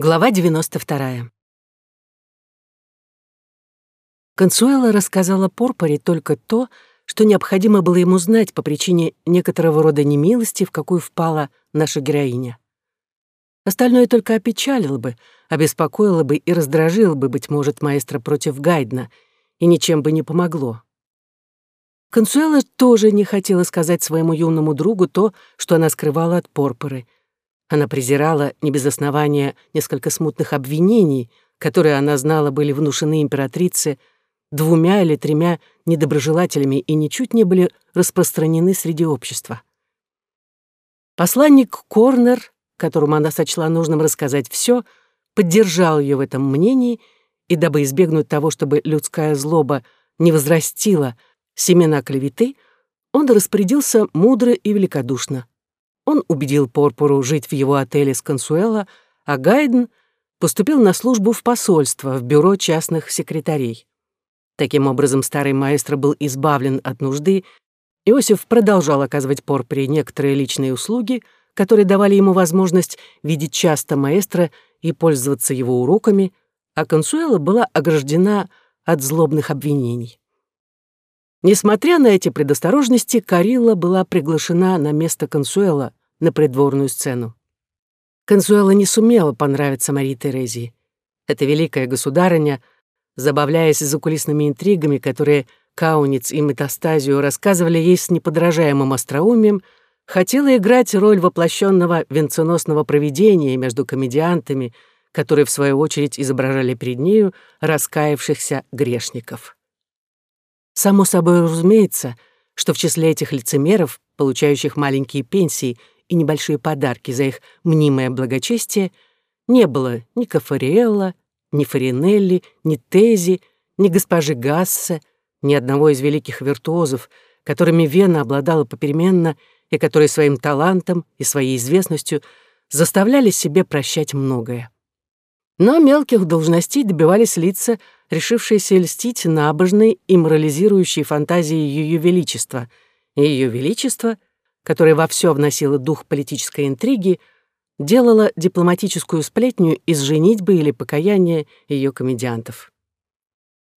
Глава 92. Консуэла рассказала Порпоре только то, что необходимо было ему знать по причине некоторого рода немилости, в какую впала наша героиня. Остальное только опечалило бы, обеспокоило бы и раздражило бы, быть может, маэстро против Гайдна, и ничем бы не помогло. Консуэла тоже не хотела сказать своему юному другу то, что она скрывала от Порпоры — она презирала, не без основания, несколько смутных обвинений, которые она знала были внушены императрице двумя или тремя недоброжелателями и ничуть не были распространены среди общества. Посланник Корнер, которому она сочла нужным рассказать все, поддержал ее в этом мнении, и дабы избегнуть того, чтобы людская злоба не возрастила семена клеветы, он распорядился мудро и великодушно. Он убедил Порпору жить в его отеле с Консуэла, а Гайден поступил на службу в посольство, в бюро частных секретарей. Таким образом, старый маэстро был избавлен от нужды, Иосиф продолжал оказывать Порпоре некоторые личные услуги, которые давали ему возможность видеть часто маэстро и пользоваться его уроками, а Консуэла была ограждена от злобных обвинений. Несмотря на эти предосторожности, Карилла была приглашена на место Консуэла, на придворную сцену. Консуэла не сумела понравиться Марии Терезии. Эта великая государыня, забавляясь закулисными интригами, которые Кауниц и Метастазию рассказывали ей с неподражаемым остроумием, хотела играть роль воплощенного венценосного провидения между комедиантами, которые, в свою очередь, изображали перед нею раскаявшихся грешников. Само собой разумеется, что в числе этих лицемеров, получающих маленькие пенсии и небольшие подарки за их мнимое благочестие, не было ни Кафариэлла, ни Фаринелли, ни Тези, ни госпожи Гассе, ни одного из великих виртуозов, которыми Вена обладала попеременно и которые своим талантом и своей известностью заставляли себе прощать многое. Но мелких должностей добивались лица, решившиеся льстить набожной и морализирующей фантазии Ее Величества, и Ее Величество — которая во все вносила дух политической интриги, делала дипломатическую сплетню из женитьбы или покаяния ее комедиантов.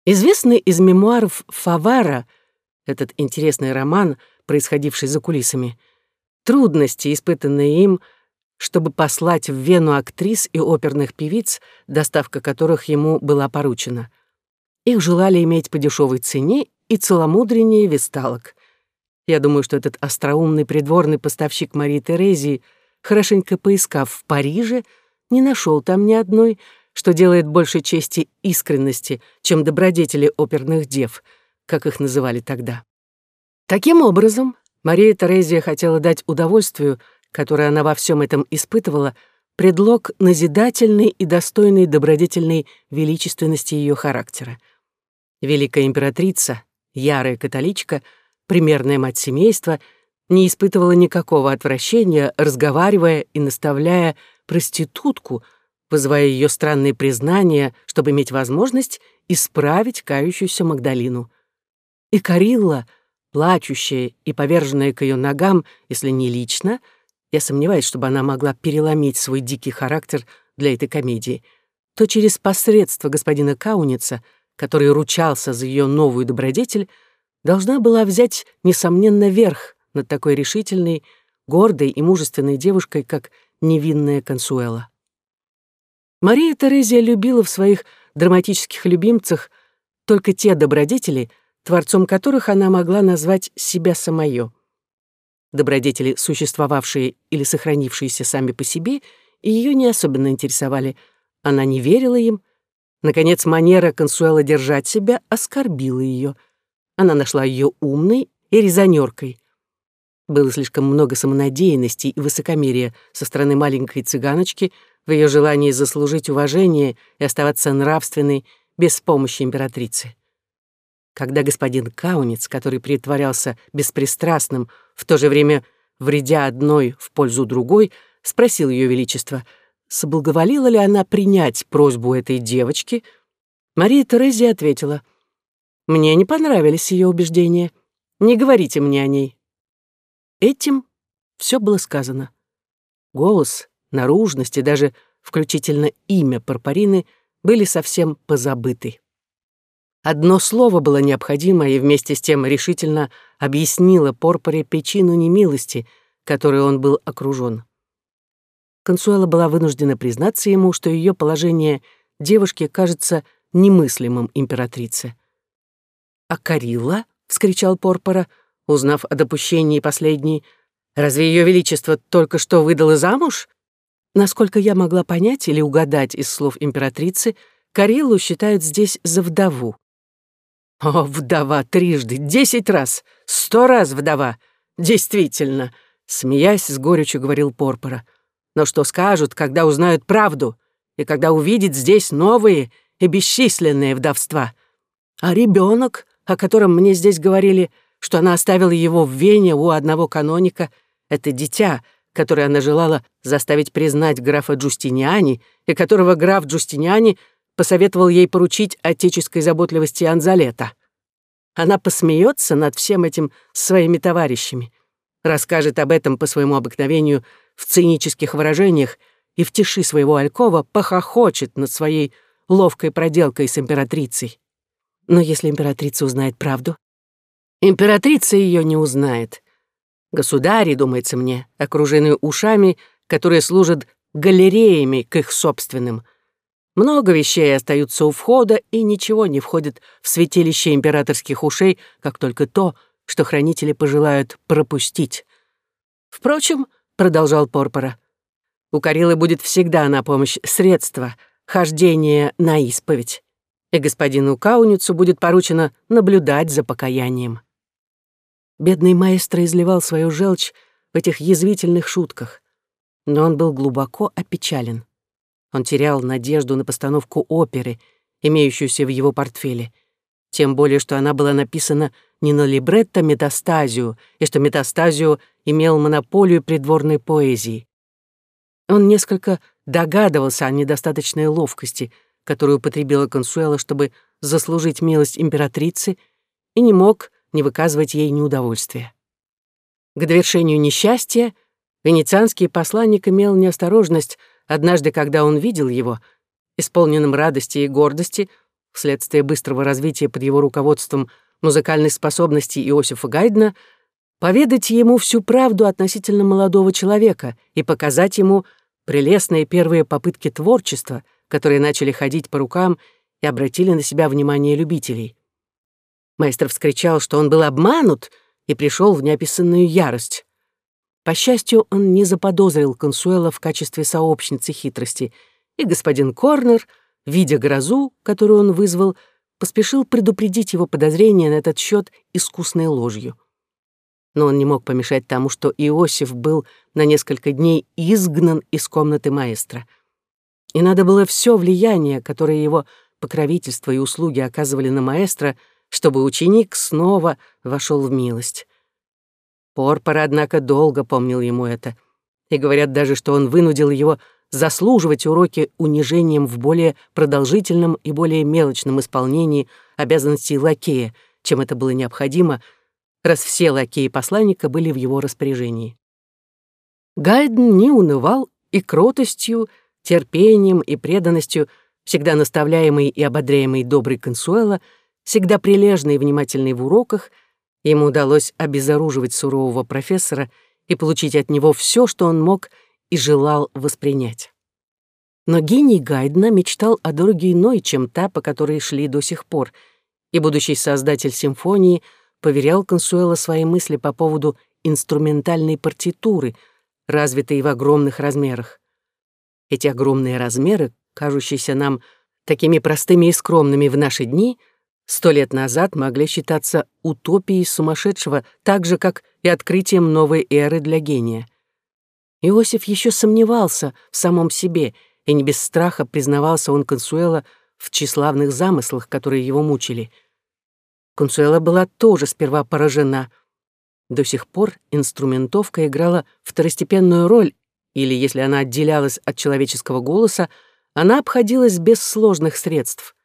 Известный из мемуаров Фавара, этот интересный роман, происходивший за кулисами, трудности, испытанные им, чтобы послать в Вену актрис и оперных певиц, доставка которых ему была поручена. Их желали иметь по дешевой цене и целомудреннее весталок. Я думаю, что этот остроумный придворный поставщик Марии Терезии, хорошенько поискав в Париже, не нашел там ни одной, что делает больше чести искренности, чем добродетели оперных дев, как их называли тогда. Таким образом, Мария Терезия хотела дать удовольствию, которое она во всем этом испытывала, предлог назидательной и достойной добродетельной величественности ее характера. Великая императрица, ярая католичка — примерная мать семейства, не испытывала никакого отвращения, разговаривая и наставляя проститутку, вызывая ее странные признания, чтобы иметь возможность исправить кающуюся Магдалину. И Карилла, плачущая и поверженная к ее ногам, если не лично, я сомневаюсь, чтобы она могла переломить свой дикий характер для этой комедии, то через посредство господина Кауница, который ручался за ее новую добродетель, должна была взять, несомненно, верх над такой решительной, гордой и мужественной девушкой, как невинная Консуэла. Мария Терезия любила в своих драматических любимцах только те добродетели, творцом которых она могла назвать себя самое. Добродетели, существовавшие или сохранившиеся сами по себе, ее не особенно интересовали. Она не верила им. Наконец, манера Консуэла держать себя оскорбила ее — она нашла ее умной и резонеркой. Было слишком много самонадеянности и высокомерия со стороны маленькой цыганочки в ее желании заслужить уважение и оставаться нравственной без помощи императрицы. Когда господин Каунец, который притворялся беспристрастным, в то же время вредя одной в пользу другой, спросил ее величество, соблаговолила ли она принять просьбу этой девочки, Мария Терезия ответила — мне не понравились ее убеждения. Не говорите мне о ней». Этим все было сказано. Голос, наружность и даже включительно имя Парпарины были совсем позабыты. Одно слово было необходимо и вместе с тем решительно объяснило Порпоре причину немилости, которой он был окружен. Консуэла была вынуждена признаться ему, что ее положение девушки кажется немыслимым императрице. «А Карилла?» — вскричал Порпора, узнав о допущении последней. «Разве ее величество только что выдало замуж?» Насколько я могла понять или угадать из слов императрицы, Кариллу считают здесь за вдову. О, вдова трижды, десять раз, сто раз вдова. Действительно, смеясь с горечью говорил Порпора. Но что скажут, когда узнают правду и когда увидят здесь новые и бесчисленные вдовства? А ребенок, о котором мне здесь говорили, что она оставила его в Вене у одного каноника, это дитя, которое она желала заставить признать графа Джустиниани, и которого граф Джустиниани посоветовал ей поручить отеческой заботливости Анзалета. Она посмеется над всем этим своими товарищами, расскажет об этом по своему обыкновению в цинических выражениях и в тиши своего алькова похохочет над своей ловкой проделкой с императрицей. Но если императрица узнает правду? Императрица ее не узнает. Государи, думается мне, окружены ушами, которые служат галереями к их собственным — много вещей остаются у входа, и ничего не входит в святилище императорских ушей, как только то, что хранители пожелают пропустить. Впрочем, — продолжал Порпора, — у Карилы будет всегда на помощь средства, хождение на исповедь, и господину Кауницу будет поручено наблюдать за покаянием. Бедный маэстро изливал свою желчь в этих язвительных шутках, но он был глубоко опечален. Он терял надежду на постановку оперы, имеющуюся в его портфеле. Тем более, что она была написана не на либретто метастазию, и что метастазию имел монополию придворной поэзии. Он несколько догадывался о недостаточной ловкости, которую употребила Консуэла, чтобы заслужить милость императрицы, и не мог не выказывать ей неудовольствия. К довершению несчастья венецианский посланник имел неосторожность Однажды, когда он видел его, исполненным радости и гордости, вследствие быстрого развития под его руководством музыкальной способности Иосифа Гайдна, поведать ему всю правду относительно молодого человека и показать ему прелестные первые попытки творчества, которые начали ходить по рукам и обратили на себя внимание любителей. Маэстро вскричал, что он был обманут и пришел в неописанную ярость. По счастью, он не заподозрил Консуэла в качестве сообщницы хитрости, и господин Корнер, видя грозу, которую он вызвал, поспешил предупредить его подозрения на этот счет искусной ложью. Но он не мог помешать тому, что Иосиф был на несколько дней изгнан из комнаты маэстро. И надо было все влияние, которое его покровительство и услуги оказывали на маэстро, чтобы ученик снова вошел в милость. Порпор, однако, долго помнил ему это. И говорят даже, что он вынудил его заслуживать уроки унижением в более продолжительном и более мелочном исполнении обязанностей лакея, чем это было необходимо, раз все лакеи посланника были в его распоряжении. Гайден не унывал и кротостью, терпением и преданностью, всегда наставляемый и ободряемый добрый Консуэло, всегда прилежный и внимательный в уроках — Ему удалось обезоруживать сурового профессора и получить от него все, что он мог и желал воспринять. Но гений Гайдна мечтал о дороге иной, чем та, по которой шли до сих пор, и будущий создатель симфонии поверял Консуэло свои мысли по поводу инструментальной партитуры, развитой в огромных размерах. Эти огромные размеры, кажущиеся нам такими простыми и скромными в наши дни — сто лет назад могли считаться утопией сумасшедшего, так же, как и открытием новой эры для гения. Иосиф еще сомневался в самом себе, и не без страха признавался он Консуэла в тщеславных замыслах, которые его мучили. Консуэла была тоже сперва поражена. До сих пор инструментовка играла второстепенную роль, или, если она отделялась от человеческого голоса, она обходилась без сложных средств.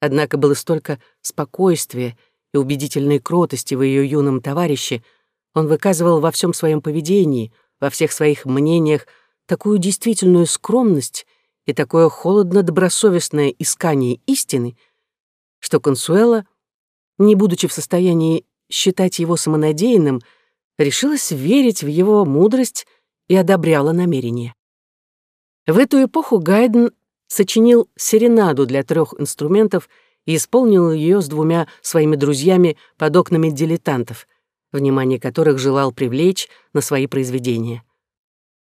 Однако было столько спокойствия и убедительной кротости в ее юном товарище, он выказывал во всем своем поведении, во всех своих мнениях такую действительную скромность и такое холодно-добросовестное искание истины, что Консуэла, не будучи в состоянии считать его самонадеянным, решилась верить в его мудрость и одобряла намерение. В эту эпоху Гайден сочинил серенаду для трех инструментов и исполнил ее с двумя своими друзьями под окнами дилетантов, внимание которых желал привлечь на свои произведения.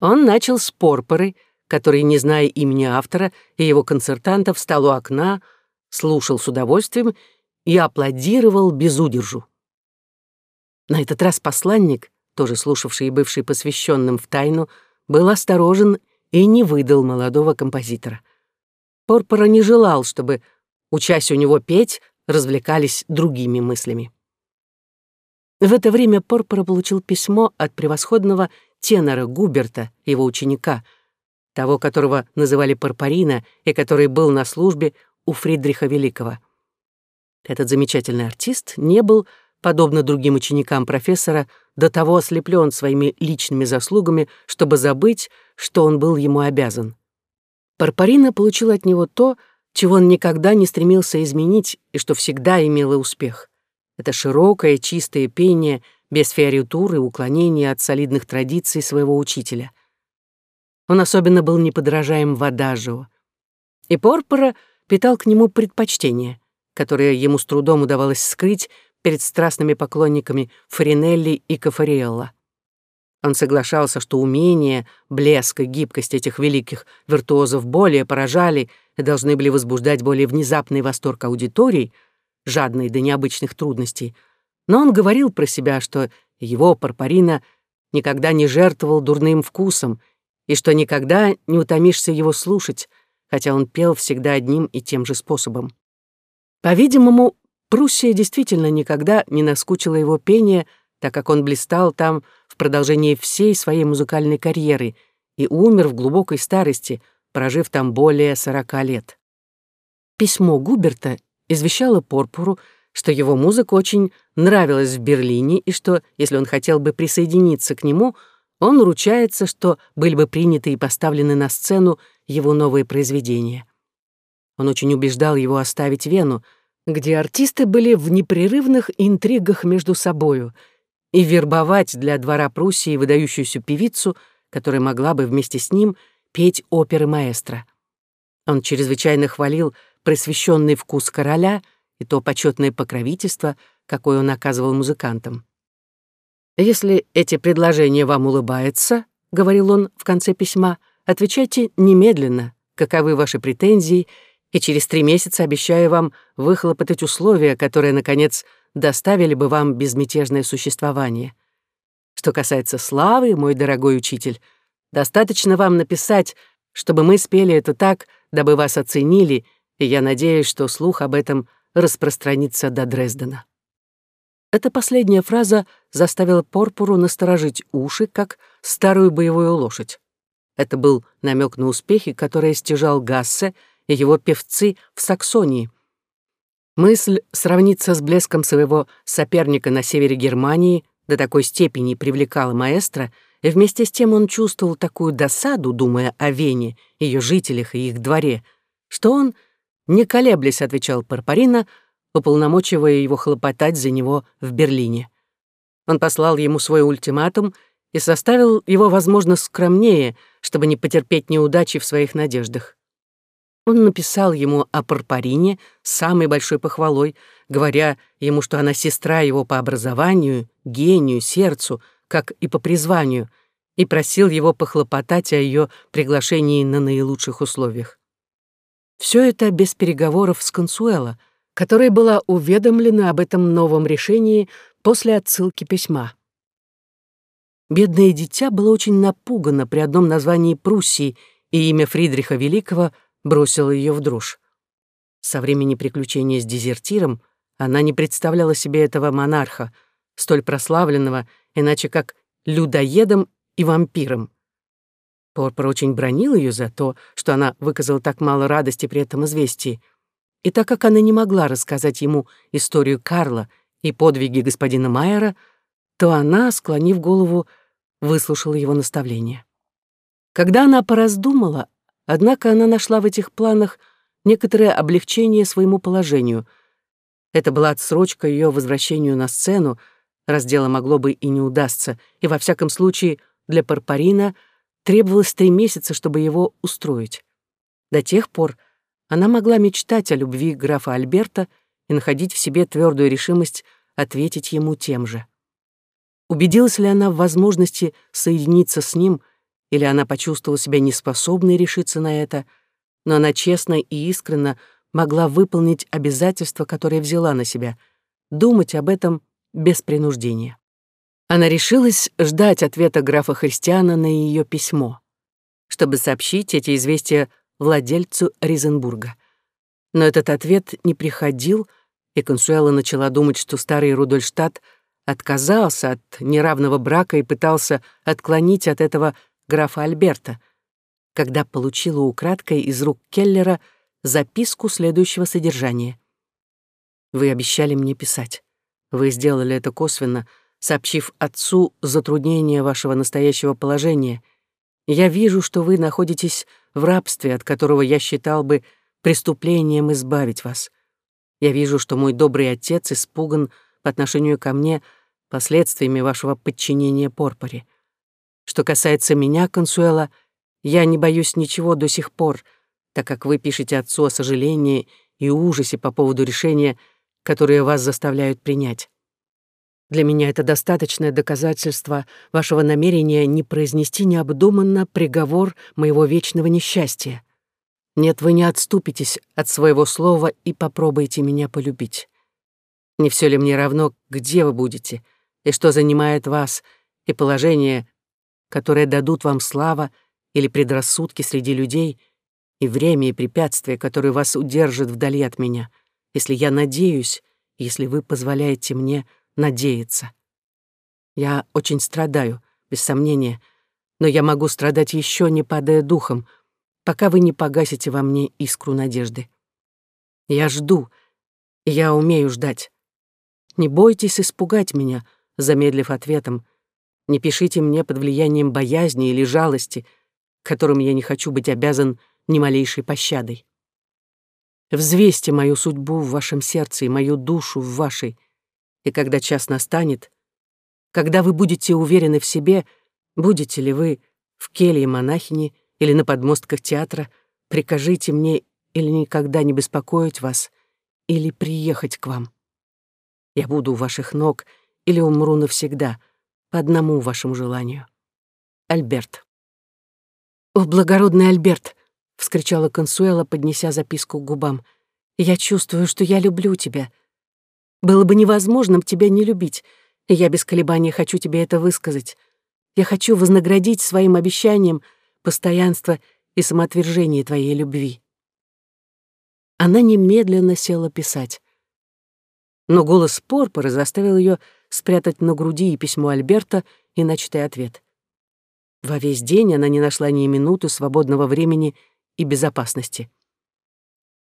Он начал с порпоры, который, не зная имени автора и его концертантов, встал у окна, слушал с удовольствием и аплодировал без удержу. На этот раз посланник, тоже слушавший и бывший посвященным в тайну, был осторожен и не выдал молодого композитора. Порпора не желал, чтобы, учась у него петь, развлекались другими мыслями. В это время Порпора получил письмо от превосходного тенора Губерта, его ученика, того, которого называли Порпорина и который был на службе у Фридриха Великого. Этот замечательный артист не был подобно другим ученикам профессора, до того ослеплен своими личными заслугами, чтобы забыть, что он был ему обязан. Парпарина получил от него то, чего он никогда не стремился изменить и что всегда имело успех. Это широкое, чистое пение, без фиоритуры, уклонения от солидных традиций своего учителя. Он особенно был неподражаем в адажио. И Порпора питал к нему предпочтение, которое ему с трудом удавалось скрыть перед страстными поклонниками Фаринелли и Кафариэлла. Он соглашался, что умение, блеск и гибкость этих великих виртуозов более поражали и должны были возбуждать более внезапный восторг аудитории, жадной до необычных трудностей, но он говорил про себя, что его Парпарина никогда не жертвовал дурным вкусом и что никогда не утомишься его слушать, хотя он пел всегда одним и тем же способом. По-видимому, Пруссия действительно никогда не наскучила его пение, так как он блистал там в продолжении всей своей музыкальной карьеры и умер в глубокой старости, прожив там более сорока лет. Письмо Губерта извещало Порпуру, что его музыка очень нравилась в Берлине и что, если он хотел бы присоединиться к нему, он ручается, что были бы приняты и поставлены на сцену его новые произведения. Он очень убеждал его оставить Вену, где артисты были в непрерывных интригах между собою, и вербовать для двора Пруссии выдающуюся певицу, которая могла бы вместе с ним петь оперы маэстро. Он чрезвычайно хвалил просвещенный вкус короля и то почетное покровительство, какое он оказывал музыкантам. «Если эти предложения вам улыбаются, — говорил он в конце письма, — отвечайте немедленно, каковы ваши претензии — и через три месяца обещаю вам выхлопотать условия, которые, наконец, доставили бы вам безмятежное существование. Что касается славы, мой дорогой учитель, достаточно вам написать, чтобы мы спели это так, дабы вас оценили, и я надеюсь, что слух об этом распространится до Дрездена». Эта последняя фраза заставила Порпуру насторожить уши, как старую боевую лошадь. Это был намек на успехи, которые стяжал Гассе — и его певцы в Саксонии. Мысль сравниться с блеском своего соперника на севере Германии до такой степени привлекала маэстро, и вместе с тем он чувствовал такую досаду, думая о Вене, ее жителях и их дворе, что он, не колеблясь, отвечал Парпарина, уполномочивая его хлопотать за него в Берлине. Он послал ему свой ультиматум и составил его, возможно, скромнее, чтобы не потерпеть неудачи в своих надеждах. Он написал ему о Парпарине самой большой похвалой, говоря ему, что она сестра его по образованию, гению, сердцу, как и по призванию, и просил его похлопотать о ее приглашении на наилучших условиях. Все это без переговоров с Консуэло, которая была уведомлена об этом новом решении после отсылки письма. Бедное дитя было очень напугано при одном названии Пруссии, и имя Фридриха Великого — бросила ее в дрожь. Со времени приключения с дезертиром она не представляла себе этого монарха, столь прославленного, иначе как людоедом и вампиром. Порпор очень бронил ее за то, что она выказала так мало радости при этом известии. И так как она не могла рассказать ему историю Карла и подвиги господина Майера, то она, склонив голову, выслушала его наставление. Когда она пораздумала, однако она нашла в этих планах некоторое облегчение своему положению. Это была отсрочка ее возвращению на сцену, раз дело могло бы и не удастся, и во всяком случае для Парпарина требовалось три месяца, чтобы его устроить. До тех пор она могла мечтать о любви графа Альберта и находить в себе твердую решимость ответить ему тем же. Убедилась ли она в возможности соединиться с ним, или она почувствовала себя неспособной решиться на это, но она честно и искренно могла выполнить обязательство, которое взяла на себя, думать об этом без принуждения. Она решилась ждать ответа графа Христиана на ее письмо, чтобы сообщить эти известия владельцу Ризенбурга. Но этот ответ не приходил, и Консуэла начала думать, что старый Рудольштадт отказался от неравного брака и пытался отклонить от этого графа Альберта, когда получила украдкой из рук Келлера записку следующего содержания. «Вы обещали мне писать. Вы сделали это косвенно, сообщив отцу затруднение вашего настоящего положения. Я вижу, что вы находитесь в рабстве, от которого я считал бы преступлением избавить вас. Я вижу, что мой добрый отец испуган по отношению ко мне последствиями вашего подчинения Порпоре. Что касается меня, Консуэла, я не боюсь ничего до сих пор, так как вы пишете отцу о сожалении и ужасе по поводу решения, которое вас заставляют принять. Для меня это достаточное доказательство вашего намерения не произнести необдуманно приговор моего вечного несчастья. Нет, вы не отступитесь от своего слова и попробуйте меня полюбить. Не все ли мне равно, где вы будете, и что занимает вас, и положение, которое дадут вам слава или предрассудки среди людей, и время и препятствия, которые вас удержат вдали от меня, если я надеюсь, если вы позволяете мне надеяться. Я очень страдаю, без сомнения, но я могу страдать еще не падая духом, пока вы не погасите во мне искру надежды. Я жду, и я умею ждать. Не бойтесь испугать меня, замедлив ответом. Не пишите мне под влиянием боязни или жалости, которым я не хочу быть обязан ни малейшей пощадой. Взвесьте мою судьбу в вашем сердце и мою душу в вашей — и когда час настанет, когда вы будете уверены в себе, будете ли вы в келье монахини или на подмостках театра, прикажите мне или никогда не беспокоить вас, или приехать к вам. Я буду у ваших ног или умру навсегда, по одному вашему желанию. Альберт. «О, благородный Альберт!» — вскричала Консуэла, поднеся записку к губам. «Я чувствую, что я люблю тебя. Было бы невозможным тебя не любить, и я без колебаний хочу тебе это высказать. Я хочу вознаградить своим обещанием постоянство и самоотвержение твоей любви». Она немедленно села писать. Но голос Порпора заставил ее спрятать на груди и письмо Альберта и начатый ответ. Во весь день она не нашла ни минуты свободного времени и безопасности.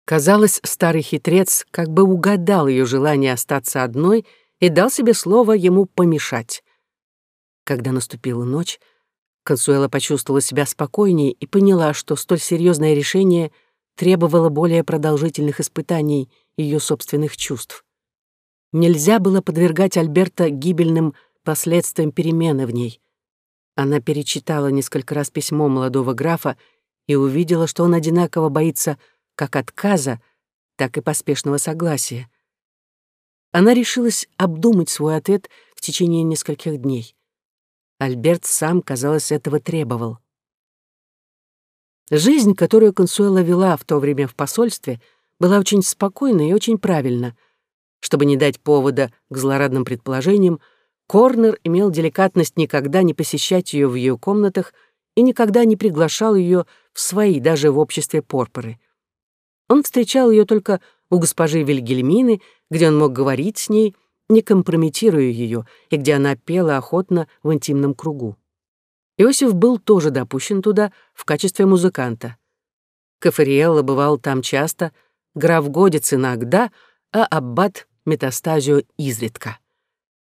Казалось, старый хитрец как бы угадал ее желание остаться одной и дал себе слово ему помешать. Когда наступила ночь, Консуэла почувствовала себя спокойнее и поняла, что столь серьезное решение требовало более продолжительных испытаний ее собственных чувств. Нельзя было подвергать Альберта гибельным последствиям перемены в ней. Она перечитала несколько раз письмо молодого графа и увидела, что он одинаково боится как отказа, так и поспешного согласия. Она решилась обдумать свой ответ в течение нескольких дней. Альберт сам, казалось, этого требовал. Жизнь, которую Консуэла вела в то время в посольстве, была очень спокойна и очень правильна. Чтобы не дать повода к злорадным предположениям, Корнер имел деликатность никогда не посещать ее в ее комнатах и никогда не приглашал ее в свои, даже в обществе Порпоры. Он встречал ее только у госпожи Вильгельмины, где он мог говорить с ней, не компрометируя ее, и где она пела охотно в интимном кругу. Иосиф был тоже допущен туда в качестве музыканта. Кафариэлла бывал там часто, граф Годец иногда, а аббат метастазио изредка.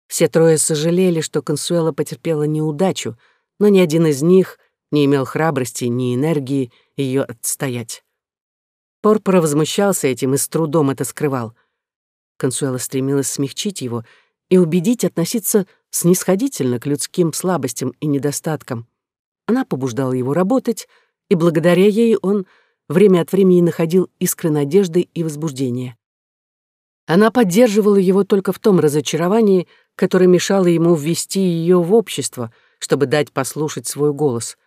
Все трое сожалели, что Консуэла потерпела неудачу, но ни один из них не имел храбрости ни энергии ее отстоять. Порпора возмущался этим и с трудом это скрывал. Консуэла стремилась смягчить его и убедить относиться снисходительно к людским слабостям и недостаткам. Она побуждала его работать, и благодаря ей он время от времени находил искры надежды и возбуждения. Она поддерживала его только в том разочаровании, которое мешало ему ввести ее в общество, чтобы дать послушать свой голос.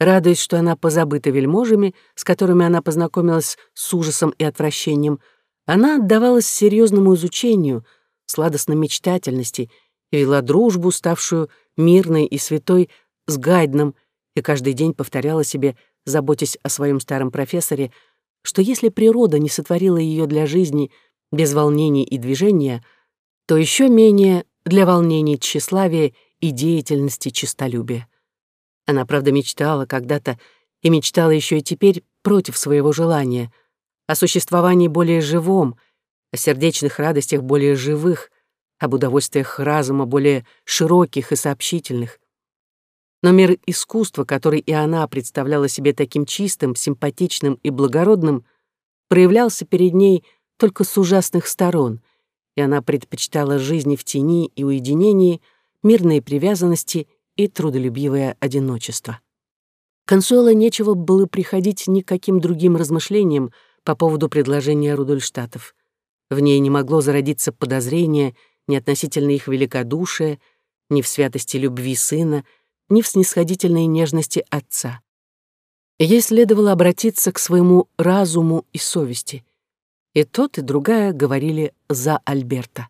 Радуясь, что она позабыта вельможами, с которыми она познакомилась с ужасом и отвращением, она отдавалась серьезному изучению, сладостной мечтательности и вела дружбу, ставшую мирной и святой, с Гайдном, и каждый день повторяла себе, заботясь о своем старом профессоре, что если природа не сотворила ее для жизни — без волнений и движения, то еще менее для волнений тщеславия и деятельности честолюбия. Она, правда, мечтала когда-то и мечтала еще и теперь против своего желания, о существовании более живом, о сердечных радостях более живых, об удовольствиях разума более широких и сообщительных. Но мир искусства, который и она представляла себе таким чистым, симпатичным и благородным, проявлялся перед ней только с ужасных сторон, и она предпочитала жизни в тени и уединении, мирные привязанности и трудолюбивое одиночество. Консуэла нечего было приходить ни к каким другим размышлениям по поводу предложения Рудольштатов. В ней не могло зародиться подозрение ни относительно их великодушия, ни в святости любви сына, ни в снисходительной нежности отца. Ей следовало обратиться к своему разуму и совести. И тот, и другая говорили за Альберта.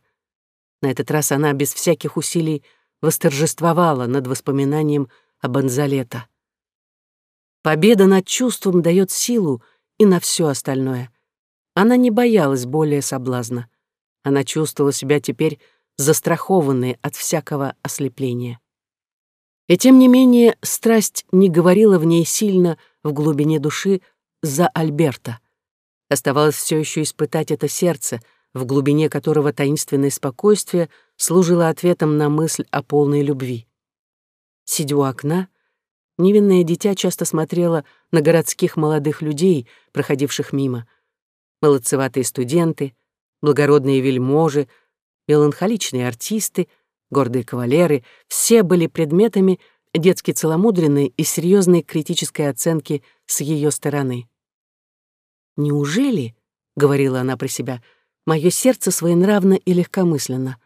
На этот раз она без всяких усилий восторжествовала над воспоминанием об Анзалета. Победа над чувством дает силу и на все остальное. Она не боялась более соблазна. Она чувствовала себя теперь застрахованной от всякого ослепления. И тем не менее страсть не говорила в ней сильно в глубине души за Альберта — Оставалось все еще испытать это сердце, в глубине которого таинственное спокойствие служило ответом на мысль о полной любви. Сидя у окна, невинное дитя часто смотрело на городских молодых людей, проходивших мимо. Молодцеватые студенты, благородные вельможи, меланхоличные артисты, гордые кавалеры — все были предметами детски целомудренной и серьезной критической оценки с ее стороны. «Неужели, — говорила она про себя, — мое сердце своенравно и легкомысленно?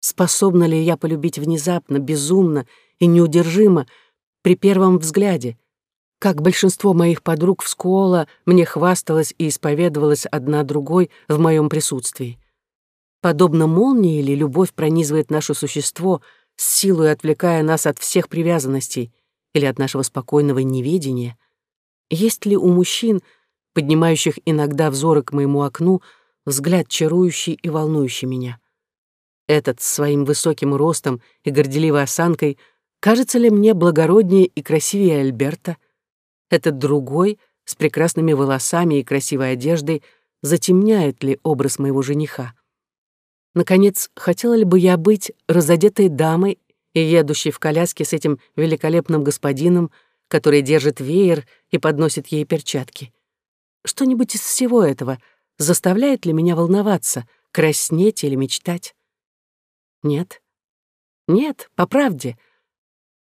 Способна ли я полюбить внезапно, безумно и неудержимо при первом взгляде? Как большинство моих подруг в Скуола мне хвасталась и исповедовалась одна другой в моем присутствии. Подобно молнии ли любовь пронизывает наше существо, с силой отвлекая нас от всех привязанностей или от нашего спокойного неведения? Есть ли у мужчин — поднимающих иногда взоры к моему окну, взгляд чарующий и волнующий меня. Этот с своим высоким ростом и горделивой осанкой кажется ли мне благороднее и красивее Альберта? Этот другой, с прекрасными волосами и красивой одеждой, затемняет ли образ моего жениха? Наконец, хотела ли бы я быть разодетой дамой и едущей в коляске с этим великолепным господином, который держит веер и подносит ей перчатки? Что-нибудь из всего этого заставляет ли меня волноваться, краснеть или мечтать? Нет. Нет, по правде.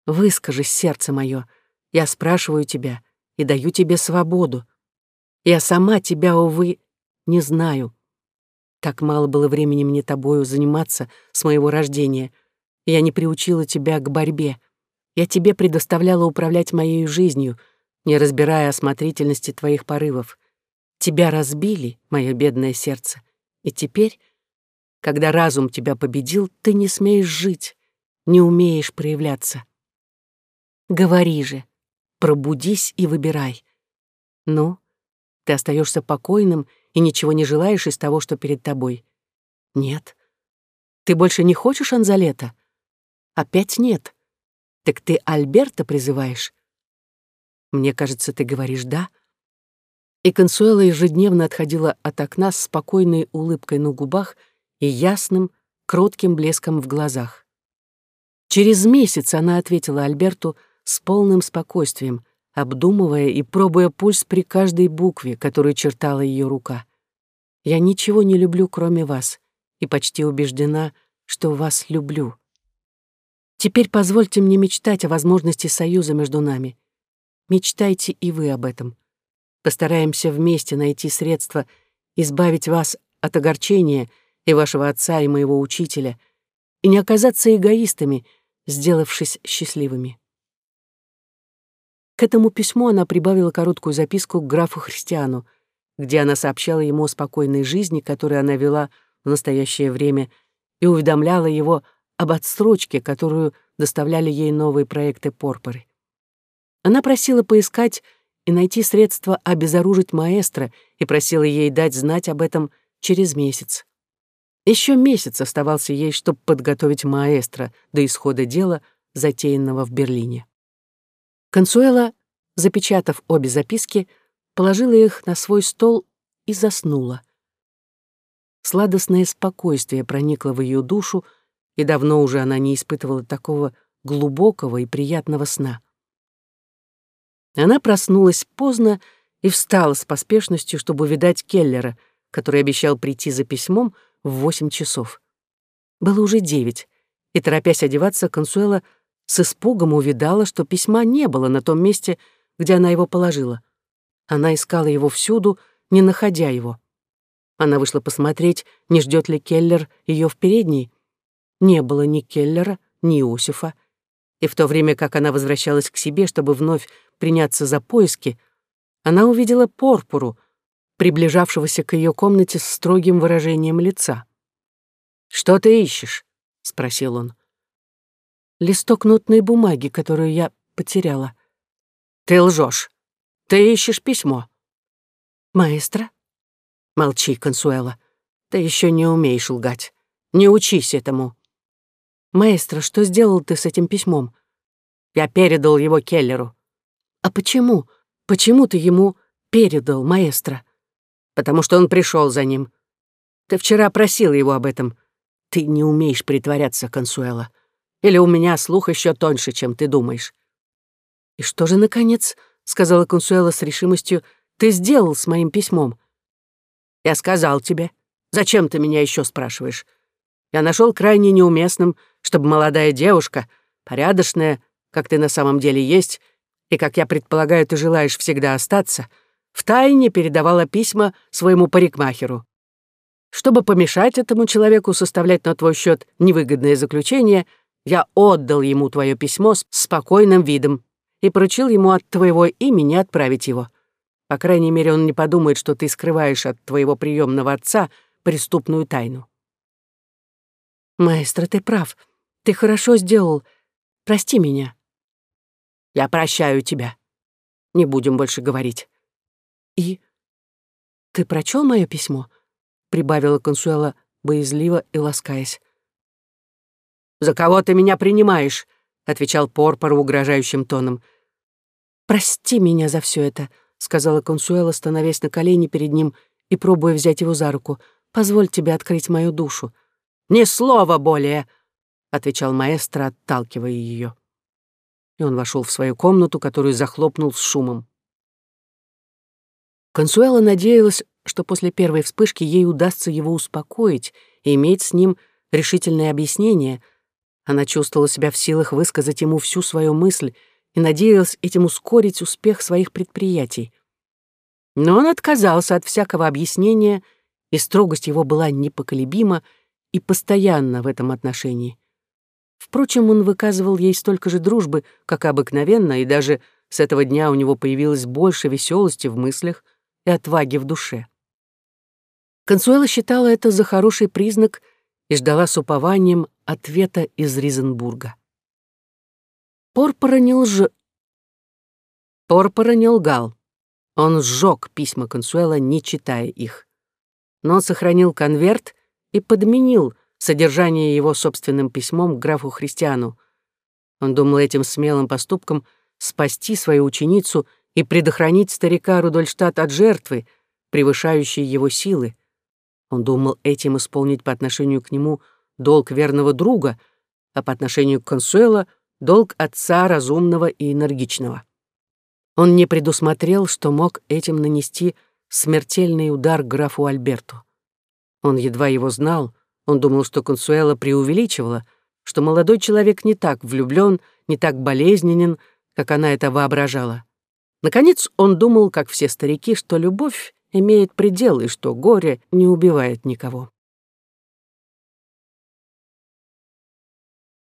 Выскажи сердце мое. Я спрашиваю тебя и даю тебе свободу. Я сама тебя, увы, не знаю. Так мало было времени мне тобою заниматься с моего рождения. Я не приучила тебя к борьбе. Я тебе предоставляла управлять моей жизнью, не разбирая осмотрительности твоих порывов. Тебя разбили, мое бедное сердце, и теперь, когда разум тебя победил, ты не смеешь жить, не умеешь проявляться. Говори же, пробудись и выбирай. Ну, ты остаешься покойным и ничего не желаешь из того, что перед тобой. Нет. Ты больше не хочешь Анзалета? Опять нет. Так ты Альберта призываешь? Мне кажется, ты говоришь «да», и Консуэла ежедневно отходила от окна с спокойной улыбкой на губах и ясным, кротким блеском в глазах. Через месяц она ответила Альберту с полным спокойствием, обдумывая и пробуя пульс при каждой букве, которую чертала ее рука. «Я ничего не люблю, кроме вас, и почти убеждена, что вас люблю. Теперь позвольте мне мечтать о возможности союза между нами. Мечтайте и вы об этом. Постараемся вместе найти средства избавить вас от огорчения и вашего отца, и моего учителя, и не оказаться эгоистами, сделавшись счастливыми. К этому письму она прибавила короткую записку к графу Христиану, где она сообщала ему о спокойной жизни, которую она вела в настоящее время, и уведомляла его об отсрочке, которую доставляли ей новые проекты Порпоры. Она просила поискать и найти средства обезоружить маэстро и просила ей дать знать об этом через месяц. Еще месяц оставался ей, чтобы подготовить маэстро до исхода дела, затеянного в Берлине. Консуэла, запечатав обе записки, положила их на свой стол и заснула. Сладостное спокойствие проникло в ее душу, и давно уже она не испытывала такого глубокого и приятного сна. Она проснулась поздно и встала с поспешностью, чтобы увидать Келлера, который обещал прийти за письмом в восемь часов. Было уже девять, и, торопясь одеваться, Консуэла с испугом увидала, что письма не было на том месте, где она его положила. Она искала его всюду, не находя его. Она вышла посмотреть, не ждет ли Келлер ее в передней. Не было ни Келлера, ни Иосифа. И в то время, как она возвращалась к себе, чтобы вновь приняться за поиски, она увидела Порпуру, приближавшегося к ее комнате с строгим выражением лица. «Что ты ищешь?» — спросил он листок нотной бумаги, которую я потеряла. Ты лжешь. Ты ищешь письмо. Маэстро? Молчи, Консуэла. Ты еще не умеешь лгать. Не учись этому. Маэстро, что сделал ты с этим письмом? Я передал его Келлеру. А почему? Почему ты ему передал, маэстро? Потому что он пришел за ним. Ты вчера просил его об этом. Ты не умеешь притворяться, Консуэла. Или у меня слух еще тоньше, чем ты думаешь?» «И что же, наконец, — сказала Консуэла с решимостью, — ты сделал с моим письмом?» «Я сказал тебе. Зачем ты меня еще спрашиваешь? Я нашел крайне неуместным, чтобы молодая девушка, порядочная, как ты на самом деле есть, и, как я предполагаю, ты желаешь всегда остаться, втайне передавала письма своему парикмахеру. Чтобы помешать этому человеку составлять на твой счет невыгодное заключение — я отдал ему твое письмо с спокойным видом и поручил ему от твоего имени отправить его. По крайней мере, он не подумает, что ты скрываешь от твоего приемного отца преступную тайну. Маэстро, ты прав. Ты хорошо сделал. Прости меня. Я прощаю тебя. Не будем больше говорить. И ты прочел мое письмо? Прибавила Консуэла боязливо и ласкаясь. «За кого ты меня принимаешь?» — отвечал Порпор угрожающим тоном. «Прости меня за все это», — сказала Консуэла, становясь на колени перед ним и пробуя взять его за руку. «Позволь тебе открыть мою душу». «Ни слова более!» — отвечал маэстро, отталкивая ее. И он вошел в свою комнату, которую захлопнул с шумом. Консуэла надеялась, что после первой вспышки ей удастся его успокоить и иметь с ним решительное объяснение — она чувствовала себя в силах высказать ему всю свою мысль и надеялась этим ускорить успех своих предприятий. Но он отказался от всякого объяснения, и строгость его была непоколебима и постоянна в этом отношении. Впрочем, он выказывал ей столько же дружбы, как обыкновенно, и даже с этого дня у него появилось больше веселости в мыслях и отваги в душе. Консуэла считала это за хороший признак и ждала с упованием ответа из Ризенбурга. Порпора не лж... Порпора не лгал. Он сжег письма Консуэла, не читая их. Но он сохранил конверт и подменил содержание его собственным письмом к графу Христиану. Он думал этим смелым поступком спасти свою ученицу и предохранить старика Рудольштадт от жертвы, превышающей его силы. Он думал этим исполнить по отношению к нему долг верного друга, а по отношению к Консуэло — долг отца разумного и энергичного. Он не предусмотрел, что мог этим нанести смертельный удар графу Альберту. Он едва его знал, он думал, что Консуэла преувеличивала, что молодой человек не так влюблен, не так болезненен, как она это воображала. Наконец, он думал, как все старики, что любовь имеет предел и что горе не убивает никого.